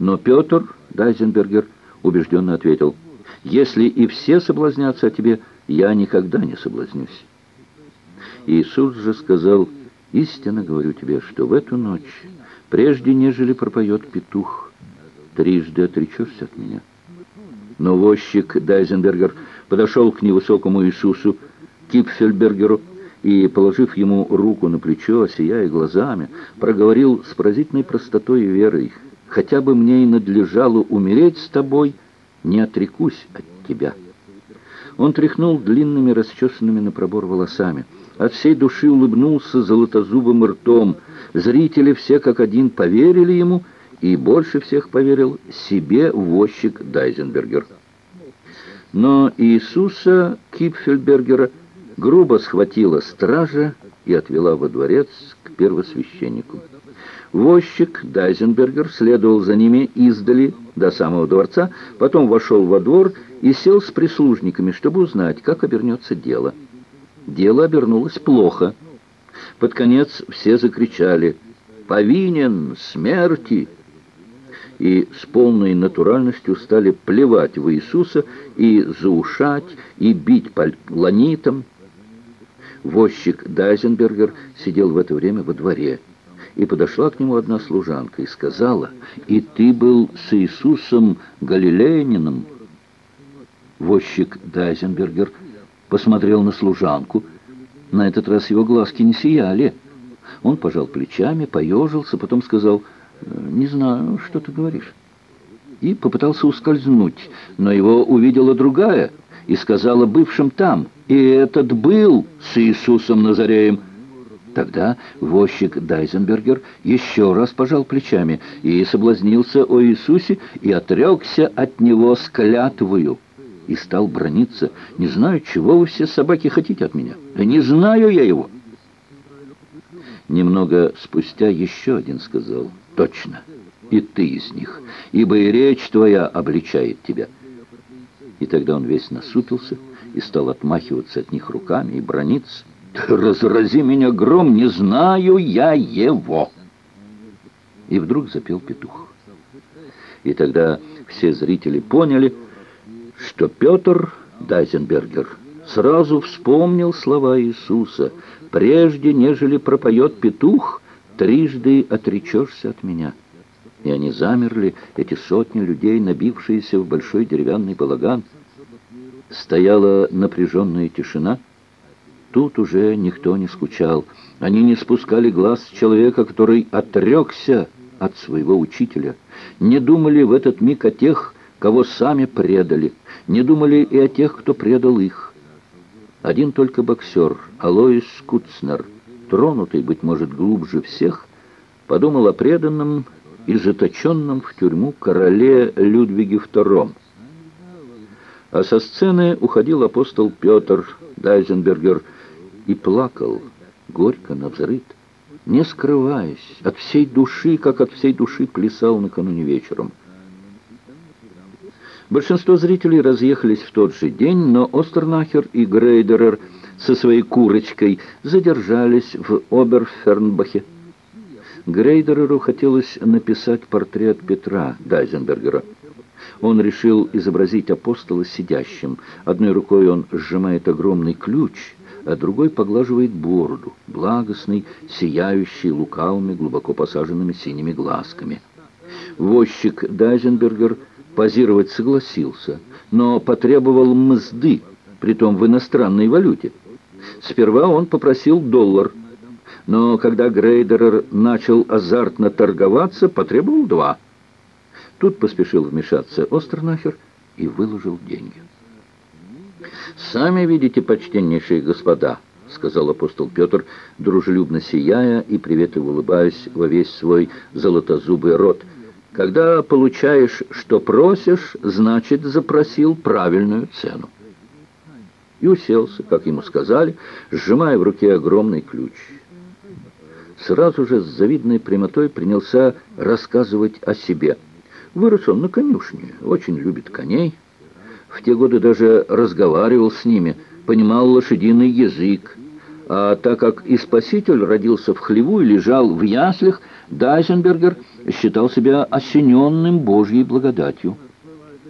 Но Петр Дайзенбергер убежденно ответил, «Если и все соблазнятся о тебе, я никогда не соблазнюсь». Иисус же сказал, «Истинно говорю тебе, что в эту ночь, прежде нежели пропоет петух, трижды отречешься от меня». Но возчик Дайзенбергер подошел к невысокому Иисусу, Кипфельбергеру, и, положив ему руку на плечо, сияя глазами, проговорил с поразительной простотой и верой, «Хотя бы мне и надлежало умереть с тобой, не отрекусь от тебя». Он тряхнул длинными, расчесанными на пробор волосами. От всей души улыбнулся золотозубым ртом. Зрители все как один поверили ему, и больше всех поверил себе возчик Дайзенбергер. Но Иисуса Кипфельбергера грубо схватила стража и отвела во дворец к первосвященнику. Возчик Дайзенбергер следовал за ними издали до самого дворца, потом вошел во двор и сел с прислужниками, чтобы узнать, как обернется дело. Дело обернулось плохо. Под конец все закричали «Повинен! Смерти!» и с полной натуральностью стали плевать в Иисуса и заушать, и бить по ланитам. Возчик Дайзенбергер сидел в это время во дворе, и подошла к нему одна служанка и сказала, «И ты был с Иисусом Галилеянином?» Возчик Дайзенбергер посмотрел на служанку. На этот раз его глазки не сияли. Он пожал плечами, поежился, потом сказал, «Не знаю, что ты говоришь». И попытался ускользнуть, но его увидела другая и сказала бывшим там, «И этот был с Иисусом Назареем». Тогда возчик Дайзенбергер еще раз пожал плечами и соблазнился о Иисусе и отрекся от него с клятвою и стал брониться. «Не знаю, чего вы все собаки хотите от меня? Да не знаю я его!» Немного спустя еще один сказал, «Точно, и ты из них, ибо и речь твоя обличает тебя». И тогда он весь насупился и стал отмахиваться от них руками и брониться. «Разрази меня гром, не знаю я его!» И вдруг запел петух. И тогда все зрители поняли, что Петр Дайзенбергер сразу вспомнил слова Иисуса «Прежде, нежели пропоет петух, трижды отречешься от меня». И они замерли, эти сотни людей, набившиеся в большой деревянный балаган. Стояла напряженная тишина. Тут уже никто не скучал. Они не спускали глаз с человека, который отрекся от своего учителя. Не думали в этот миг о тех, кого сами предали, не думали и о тех, кто предал их. Один только боксер, Алоис Куцнер, тронутый, быть может, глубже всех, подумал о преданном и заточенном в тюрьму короле Людвиге II. А со сцены уходил апостол Петр Дайзенбергер и плакал, горько навзрыд, не скрываясь, от всей души, как от всей души плясал накануне вечером. Большинство зрителей разъехались в тот же день, но Остернахер и Грейдерер со своей курочкой задержались в Оберфернбахе. Грейдереру хотелось написать портрет Петра Дайзенбергера. Он решил изобразить апостола сидящим. Одной рукой он сжимает огромный ключ, а другой поглаживает бороду, благостный, сияющий лукавыми, глубоко посаженными синими глазками. Возчик Дайзенбергер позировать согласился, но потребовал мзды, притом в иностранной валюте. Сперва он попросил доллар, но когда Грейдерер начал азартно торговаться, потребовал два. Тут поспешил вмешаться Остернахер и выложил деньги. «Сами видите, почтеннейшие господа», — сказал апостол Петр, дружелюбно сияя и приветливо улыбаясь во весь свой золотозубый рот — когда получаешь, что просишь, значит, запросил правильную цену. И уселся, как ему сказали, сжимая в руке огромный ключ. Сразу же с завидной прямотой принялся рассказывать о себе. Вырос он на конюшне, очень любит коней. В те годы даже разговаривал с ними, понимал лошадиный язык. А так как и Спаситель родился в хлеву и лежал в яслях, Дайзенбергер – считал себя осененным Божьей благодатью.